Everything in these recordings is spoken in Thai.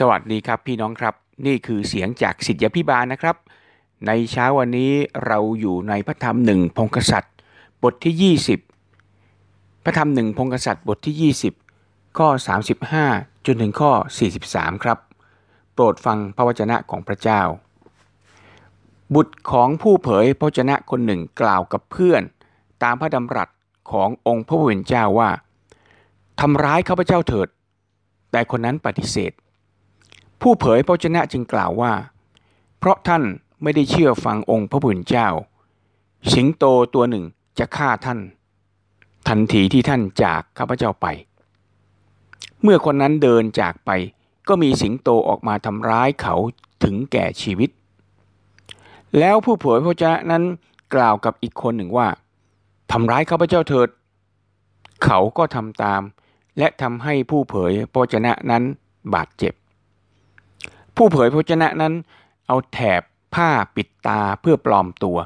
สวัสดีครับพี่น้องครับ นี่คือเสียงจากสิทธยพิบาลนะครับ ในเช้าวันนี้เราอยู่ในพระธรรมหนึ่งพงกษัตริย์ บทที่ 20 พระธรรมหนึ่งพงกษัตริย์บทที่ 20 ข้อ 35 จนถึงข้อ 43 ครับ โปรดฟังพระวจนะของพระเจ้า บุตรของผู้เผยพระวจนะคนหนึ่งกล่าวกับเพื่อน ตามพระดำรัสขององค์พระผู้เป็นเจ้าว่าทำร้ายข้าพเจ้าเถิด แต่คนนั้นปฏิเสธ ผู้เผยพระวจนะจึงกล่าวว่า เพราะท่านไม่ได้เชื่อฟังองค์พระผู้เป็นเจ้า สิงโตตัวหนึ่งจะฆ่าท่าน ทันทีที่ท่านจากข้าพเจ้าไป เมื่อคนนั้นเดินจากไป ก็มีสิงโตออกมาทำร้ายเขาถึงแก่ชีวิต แล้วผู้เผยพระวจนะนั้นกล่าวกับอีกคนหนึ่งว่าทำร้ายข้าพเจ้าเถิด เขาก็ทำตาม และทำให้ผู้เผยพระวจนะนั้นบาดเจ็บ ผู้เผยพระวจนะนั้น เอาแถบผ้าปิดตาเพื่อปลอมตัว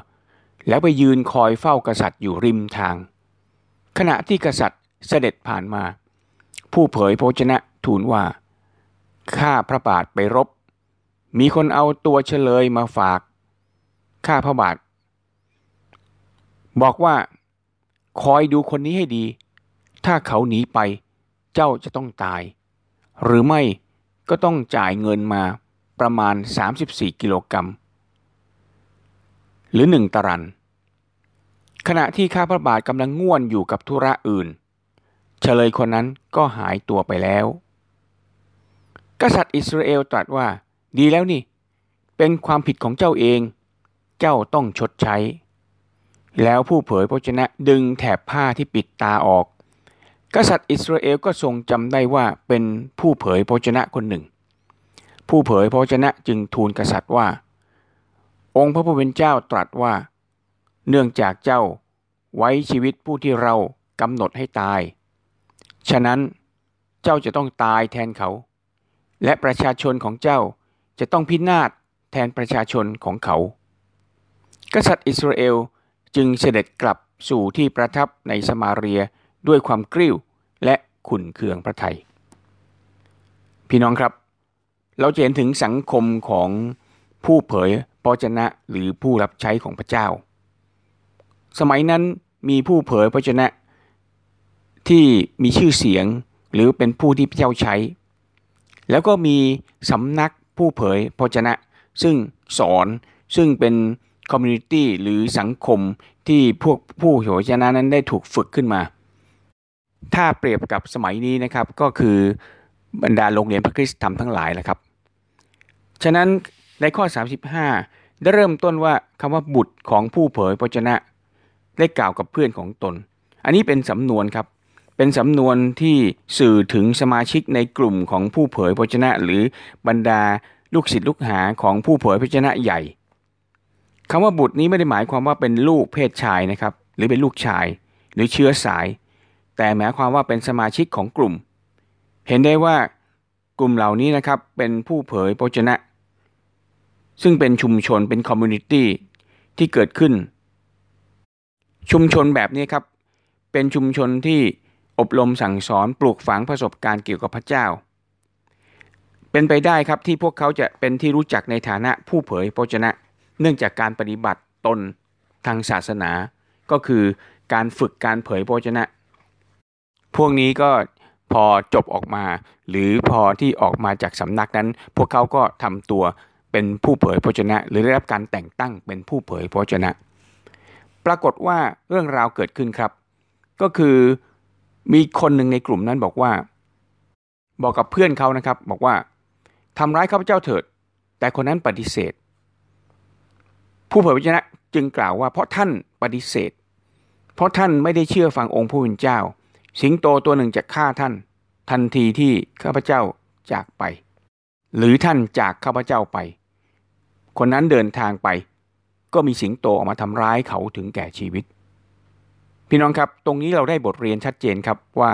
แล้วไปยืนคอยเฝ้ากษัตริย์อยู่ริมทาง ขณะที่กษัตริย์เสด็จผ่านมา ผู้เผยพระวจนะทูลว่าข้าพระบาทไปรบ มีคนเอาตัวเฉลยมาฝากข้าพระบาท บอกว่าคอยดูคนนี้ให้ดี ถ้าเขาหนีไป เจ้าจะต้องตาย หรือไม่ก็ต้องจ่ายเงินมา ประมาณ 34 กิโลกรัมหรือหนึ่งตรัน ขณะที่ข้าพระบาทกำลังง่วนอยู่กับธุระอื่น เฉลยคนนั้นก็หายตัวไปแล้ว กษัตริย์อิสราเอลตรัสว่า ดีแล้วนี่ เป็นความผิดของเจ้าเอง เจ้าต้องชดใช้ แล้วผู้เผยพระชนะดึงแถบผ้าที่ปิดตาออก กษัตริย์อิสราเอลก็ทรงจำได้ว่าเป็นผู้เผยพระชนะคนหนึ่ง ผู้เผยพระชนะจึงทูลกษัตริย์ว่า องค์พระผู้เป็นเจ้าตรัสว่า เนื่องจากเจ้าไว้ชีวิตผู้ที่เรากำหนดให้ตาย ฉะนั้นเจ้าจะต้องตายแทนเขา และประชาชนของเจ้าจะต้องพินาศแทนประชาชนของเขา กษัตริย์อิสราเอลจึงเสด็จกลับสู่ที่ประทับในสมาเรียด้วยความกริ้วและขุนเคืองพระไทย พี่น้องครับ เราจะเห็นถึงสังคมของผู้เผยพระชนะหรือผู้รับใช้ของพระเจ้า สมัยนั้นมีผู้เผยพระวจนะที่มีชื่อเสียงหรือเป็นผู้ที่พระเจ้าใช้ แล้วก็มีสำนักผู้เผยพระวจนะ ซึ่งสอนซึ่งเป็น community หรือสังคมที่พวกผู้เผยพระวจนะนั้นได้ถูกฝึกขึ้นมา ถ้าเปรียบกับสมัยนี้นะครับก็คือ บรรดาโรงเรียนพระคริสตธรรมทั้งหลายแหละครับ ฉะนั้นในข้อ 35 ได้เริ่มต้นว่าคำว่าบุตรของผู้เผยพระชนะได้กล่าวกับเพื่อนของตน อันนี้เป็นสำนวนครับ เป็นสำนวนที่สื่อถึงสมาชิกในกลุ่มของผู้เผยพระชนะ หรือบรรดาลูกศิษย์ลูกหาของผู้เผยพระชนะใหญ่คำว่าบุตรนี้ไม่ได้หมายความว่าเป็นลูกเพศชายนะครับ หรือเป็นลูกชาย หรือเชื้อสาย แต่หมายความว่าเป็นสมาชิกของกลุ่ม เห็นได้ว่ากลุ่มเหล่านี้นะครับเป็นผู้เผยพระวจนะ ซึ่งเป็นชุมชนเป็น community ที่เกิดขึ้น ชุมชนแบบนี้ครับ เป็นชุมชนที่อบรมสั่งสอนปลูกฝังประสบการณ์เกี่ยวกับพระเจ้า เป็นไปได้ครับที่พวกเขาจะเป็นที่รู้จักในฐานะผู้เผยพระวจนะ เนื่องจากการปฏิบัติตนทางศาสนา ก็คือการฝึกการเผยพระวจนะ พวกนี้ก็ พอจบออกมา หรือพอที่ออกมาจากสำนักนั้น พวกเขาก็ทำตัวเป็นผู้เผยพระชนะ หรือได้รับการแต่งตั้งเป็นผู้เผยพระชนะ ปรากฏว่าเรื่องราวเกิดขึ้นครับ ก็คือมีคนหนึ่งในกลุ่มนั้นบอกว่า บอกกับเพื่อนเขานะครับ บอกว่าทำร้ายข้าพเจ้าเถิด แต่คนนั้นปฏิเสธ ผู้เผยพระชนะจึงกล่าวว่าเพราะท่านปฏิเสธ เพราะท่านไม่ได้เชื่อฟังองค์ผู้เป็นเจ้า สิงโตตัวหนึ่งจะฆ่าท่าน ทันทีที่ข้าพเจ้าจากไป หรือท่านจากข้าพเจ้าไป คนนั้นเดินทางไป ก็มีสิงโตออกมาทำร้ายเขาถึงแก่ชีวิต พี่น้องครับตรงนี้เราได้บทเรียนชัดเจนครับว่า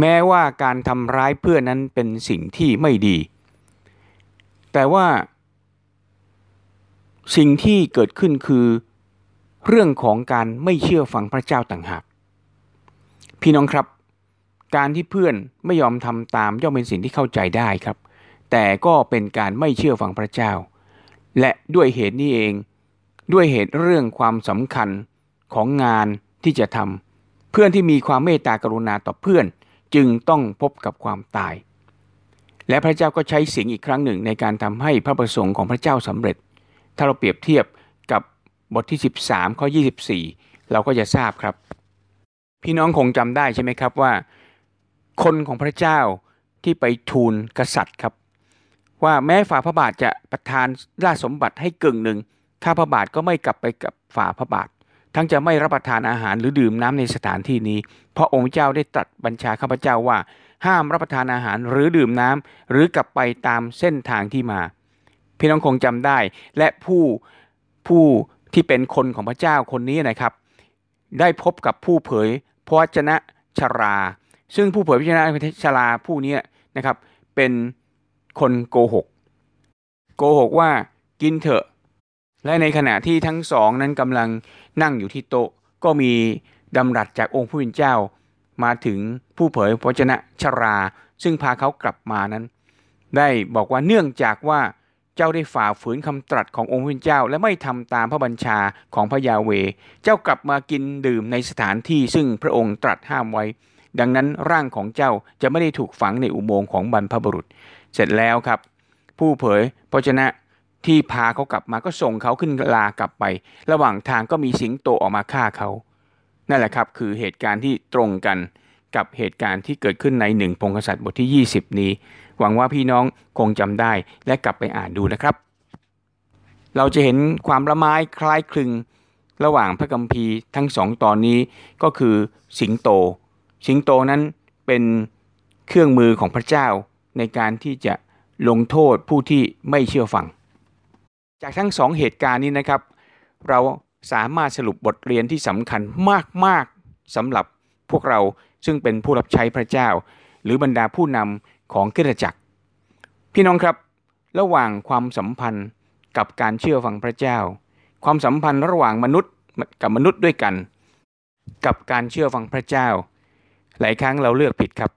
แม้ว่าการทำร้ายเพื่อนนั้นเป็นสิ่งที่ไม่ดี แต่ว่า สิ่งที่เกิดขึ้นคือเรื่องของการไม่เชื่อฟังพระเจ้าต่างหาก พี่น้องครับ การที่เพื่อนไม่ยอมทำตามย่อมเป็นสิ่งที่เข้าใจได้ครับ แต่ก็เป็นการไม่เชื่อฟังพระเจ้า และด้วยเหตุนี้เอง ด้วยเหตุเรื่องความสำคัญของงานที่จะทำเพื่อนที่มีความเมตตากรุณาต่อเพื่อนจึงต้องพบกับความตาย และพระเจ้าก็ใช้สิ่งอีกครั้งหนึ่งในการทำให้พระประสงค์ของพระเจ้าสำเร็จ ถ้าเราเปรียบเทียบกับบทที่ 13ข้อ24 เราก็จะทราบครับ พี่น้องคงจำได้ใช่ไหมครับว่า คนของพระเจ้าที่ไปทูลกษัตริย์ครับ ว่าแม้ฝ่าพระบาทจะประทานราชสมบัติให้กึ่งหนึ่งข้าพระบาทก็ไม่กลับไปกับฝ่าพระบาท ทั้งจะไม่รับประทานอาหารหรือดื่มน้ำในสถานที่นี้ เพราะองค์เจ้าได้ตรัสบัญชาข้าพเจ้าว่า ห้ามรับประทานอาหารหรือดื่มน้ำหรือกลับไปตามเส้นทางที่มา พี่น้องคงจำได้และผู้ผู้ที่เป็นคนของพระเจ้าคนนี้นะครับ ได้พบกับผู้เผย พระวจนะชรา ซึ่งผู้เผยพระวจนะชราผู้นี้นะครับ เป็นคนโกหก โกหกว่ากินเถอะ และในขณะที่ทั้งสองนั้นกำลังนั่งอยู่ที่โต๊ะ ก็มีดำรัสจากองค์ผู้เป็นเจ้า มาถึงผู้เผยพระวจนะชรา ซึ่งพาเขากลับมานั้น ได้บอกว่าเนื่องจากว่า เจ้าได้ฝ่าฝืนคำตรัสขององค์พระเจ้า และไม่ทำตามพระบัญชาของพระยาเว เจ้ากลับมากินดื่มในสถานที่ซึ่งพระองค์ตรัสห้ามไว้ ดังนั้นร่างของเจ้าจะไม่ได้ถูกฝังในอุโมงค์ของบรรพบุรุษ เสร็จแล้วครับ ผู้เผยพระชนะที่พาเขากลับมาก็ส่งเขาขึ้นลากลับไป ระหว่างทางก็มีสิงโตออกมาฆ่าเขา นั่นแหละครับ คือเหตุการณ์ที่ตรงกัน กับเหตุการณ์ที่เกิดขึ้นในหนึ่งพงศษัตริย์บทที่ 20 นี้ หวังว่าพี่น้องคงจำได้และกลับไปอ่านดูนะครับ เราจะเห็นความละไม้คล้ายคลึงระหว่างพระกัมภีร์ทั้งสองตอนนี้ก็คือสิงโต สิงโตนั้นเป็นเครื่องมือของพระเจ้าในการที่จะลงโทษผู้ที่ไม่เชื่อฟัง จากทั้งสองเหตุการณ์นี้นะครับ เราสามารถสรุปบทเรียนที่สำคัญมากๆสำหรับพวกเรา ซึ่งเป็นผู้รับใช้พระเจ้า หรือบรรดาผู้นำของคริสตจักร พี่น้องครับ ระหว่างความสัมพันธ์กับการเชื่อฟังพระเจ้า ความสัมพันธ์ระหว่างมนุษย์กับมนุษย์ด้วยกัน กับการเชื่อฟังพระเจ้า หลายครั้งเราเลือกผิดครับ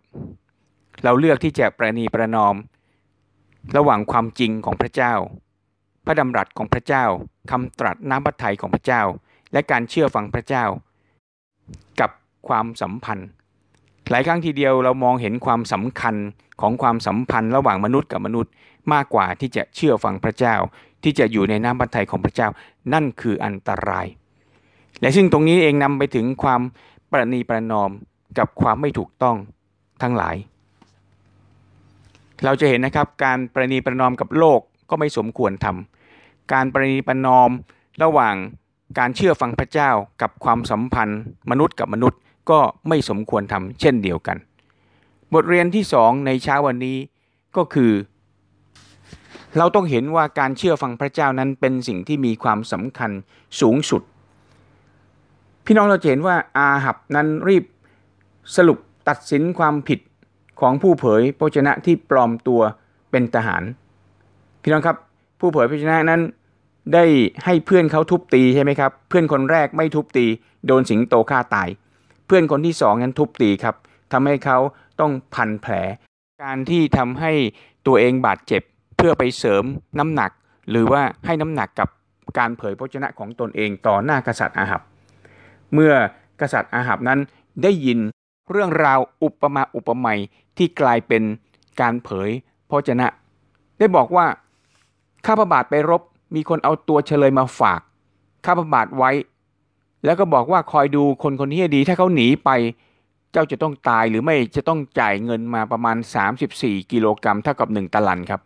เราเลือกที่จะประนีประนอม ระหว่างความจริงของพระเจ้า พระดำรัสของพระเจ้าคำตรัสน้ำพระทัยของพระเจ้า และการเชื่อฟังพระเจ้า กับความสัมพันธ์ หลายครั้งทีเดียวเรามองเห็นความสำคัญของความสัมพันธ์ระหว่างมนุษย์กับมนุษย์ มากกว่าที่จะเชื่อฟังพระเจ้า ที่จะอยู่ในน้ำพระทัยของพระเจ้า นั่นคืออันตราย และซึ่งตรงนี้เองนำไปถึงความประนีประนอมกับความไม่ถูกต้องทั้งหลาย เราจะเห็นนะครับการประนีประนอมกับโลกก็ไม่สมควรทำการประนีประนอมระหว่างการเชื่อฟังพระเจ้ากับความสัมพันธ์มนุษย์กับมนุษย์ ก็ไม่สมควรทำเช่นเดียวกัน บทเรียนที่สองในเช้าวันนี้ก็คือ เราต้องเห็นว่าการเชื่อฟังพระเจ้านั้นเป็นสิ่งที่มีความสำคัญสูงสุด พี่น้องเราเห็นว่าอาหับนั้นรีบสรุปตัดสินความผิดของผู้เผยพระชนะที่ปลอมตัวเป็นทหาร พี่น้องครับผู้เผยพระชนะนั้นได้ให้เพื่อนเขาทุบตีใช่ไหมครับ เพื่อนคนแรกไม่ทุบตี โดนสิงโตฆ่าตาย เพื่อนคนที่สองนั้นทุบตีครับทำให้เขาต้องพันแผล การที่ทำให้ตัวเองบาดเจ็บ เพื่อไปเสริมน้ำหนัก หรือว่าให้น้ำหนักกับการเผยพระชนะของตนเองต่อหน้ากษัตริย์อาหับ เมื่อกษัตริย์อาหับนั้นได้ยินเรื่องราวอุปมาอุปไมยที่กลายเป็นการเผยพระชนะ ได้บอกว่าข้าพบาทไปรบมีคนเอาตัวเฉลยมาฝาก ข้าพบาทไว้ แล้วก็บอกว่าคอยดูคนคนนี้ดี ถ้าเขาหนีไป เจ้าจะต้องตายหรือไม่จะต้องจ่ายเงินมาประมาณ 34 กิโลกรัมเท่ากับ 1ตะลันครับ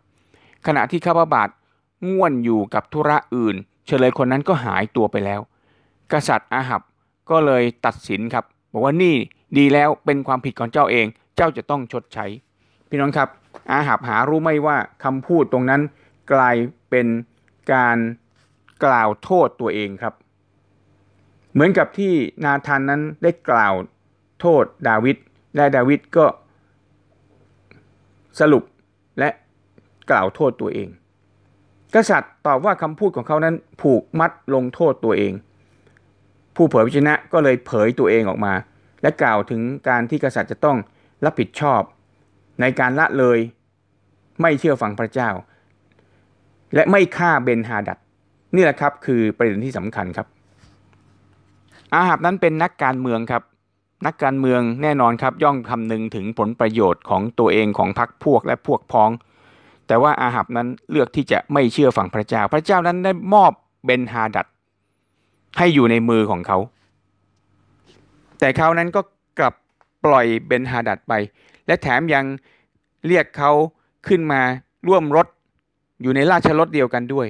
ขณะที่ข้าพบาทง่วนอยู่กับธุระอื่น เฉลยคนนั้นก็หายตัวไปแล้ว กษัตริย์อาหับก็เลยตัดสินครับ บอกว่านี่ดีแล้วเป็นความผิดของเจ้าเอง เจ้าจะต้องชดใช้ พี่น้องครับ อาหับหารู้ไหมว่าคำพูดตรงนั้นกลายเป็นการกล่าวโทษตัวเองครับ เหมือนกับที่นาธานนั้นได้กล่าวโทษดาวิดและดาวิดก็สรุปและกล่าวโทษตัวเอง กษัตริย์ตอบว่าคำพูดของเขานั้นผูกมัดลงโทษตัวเอง ผู้เผยพระชนะก็เลยเผยตัวเองออกมา และกล่าวถึงการที่กษัตริย์จะต้องรับผิดชอบ ในการละเลยไม่เชื่อฟังพระเจ้า และไม่ฆ่าเบนฮาดัดนี่แหละครับคือประเด็นที่สำคัญครับ อาหับนั้นเป็นนักการเมืองครับ นักการเมืองแน่นอนครับย่อมคำนึงถึงผลประโยชน์ของตัวเองของพรรคพวกและพวกพ้อง แต่ว่าอาหับนั้นเลือกที่จะไม่เชื่อฟังพระเจ้า พระเจ้านั้นได้มอบเบนฮาดัดให้อยู่ในมือของเขา แต่เขานั้นก็กลับปล่อยเบนฮาดัดไป และแถมยังเรียกเขาขึ้นมาร่วมรถอยู่ในราชรถเดียวกันด้วย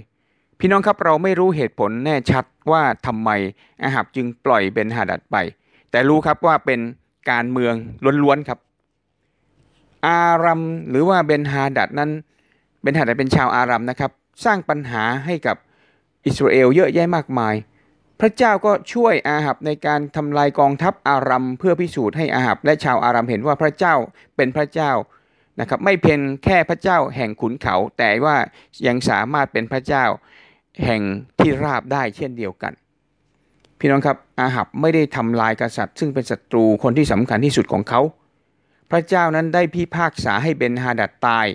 พี่น้องครับเราไม่รู้เหตุผลแน่ชัดว่าทำไมอาหับจึงปล่อยเบนฮาดัดไป แต่รู้ครับว่าเป็นการเมืองล้วนๆครับ อารัมหรือว่าเบนฮาดัดนั้นเบนฮาดัดเป็นชาวอารัมนะครับ สร้างปัญหาให้กับอิสราเอลเยอะแยะมากมาย พระเจ้าก็ช่วยอาหับในการทำลายกองทัพอารัมเพื่อพิสูจน์ให้อาหับและชาวอารัมเห็นว่าพระเจ้าเป็นพระเจ้านะครับไม่เพียงแค่พระเจ้าแห่งขุนเขา แต่ว่ายังสามารถเป็นพระเจ้า แห่งที่ราบได้เช่นเดียวกัน พี่น้องครับอาหับไม่ได้ทำลายกษัตริย์ ซึ่งเป็นศัตรูคนที่สำคัญที่สุดของเขา พระเจ้านั้นได้พิพากษาให้เบนฮาดัดตาย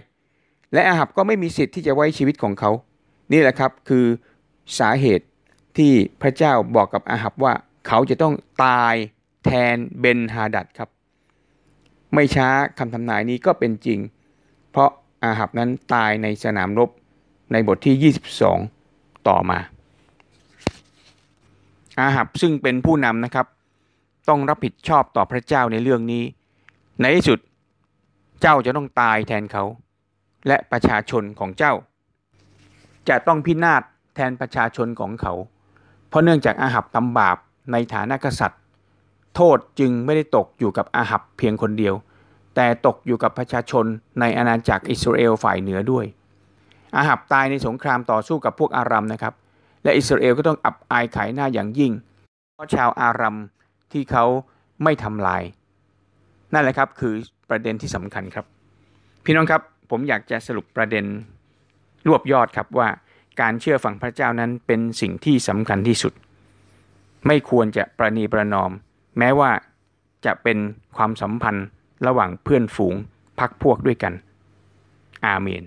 และอาหับก็ไม่มีสิทธิ์ที่จะไว้ชีวิตของเขา นี่แหละครับคือสาเหตุที่พระเจ้าบอกกับอาหับว่าเขาจะต้องตายแทนเบนฮาดัดครับ ไม่ช้าคำทำนายนี้ก็เป็นจริง เพราะอาหับนั้นตายในสนามรบในบทที่ 22 ต่อมา อาหับซึ่งเป็นผู้นำนะครับ ต้องรับผิดชอบต่อพระเจ้าในเรื่องนี้ ในที่สุดเจ้าจะต้องตายแทนเขา และประชาชนของเจ้า จะต้องพินาศแทนประชาชนของเขา เพราะเนื่องจากอาหับทำบาปในฐานะกษัตริย์ โทษจึงไม่ได้ตกอยู่กับอาหับเพียงคนเดียว แต่ตกอยู่กับประชาชนในอาณาจักรอิสราเอลฝ่ายเหนือด้วย อาหับตายในสงครามต่อสู้กับพวกอารัมนะครับ และอิสราเอลก็ต้องอับอายขายหน้าอย่างยิ่ง เพราะชาวอารัมที่เขาไม่ทำลาย นั่นแหละครับคือประเด็นที่สำคัญครับ พี่น้องครับผมอยากจะสรุปประเด็นรวบยอดครับว่าการเชื่อฟังพระเจ้านั้นเป็นสิ่งที่สำคัญที่สุด ไม่ควรจะประนีประนอม แม้ว่าจะเป็นความสัมพันธ์ระหว่างเพื่อนฝูงพักพวกด้วยกัน อาเมน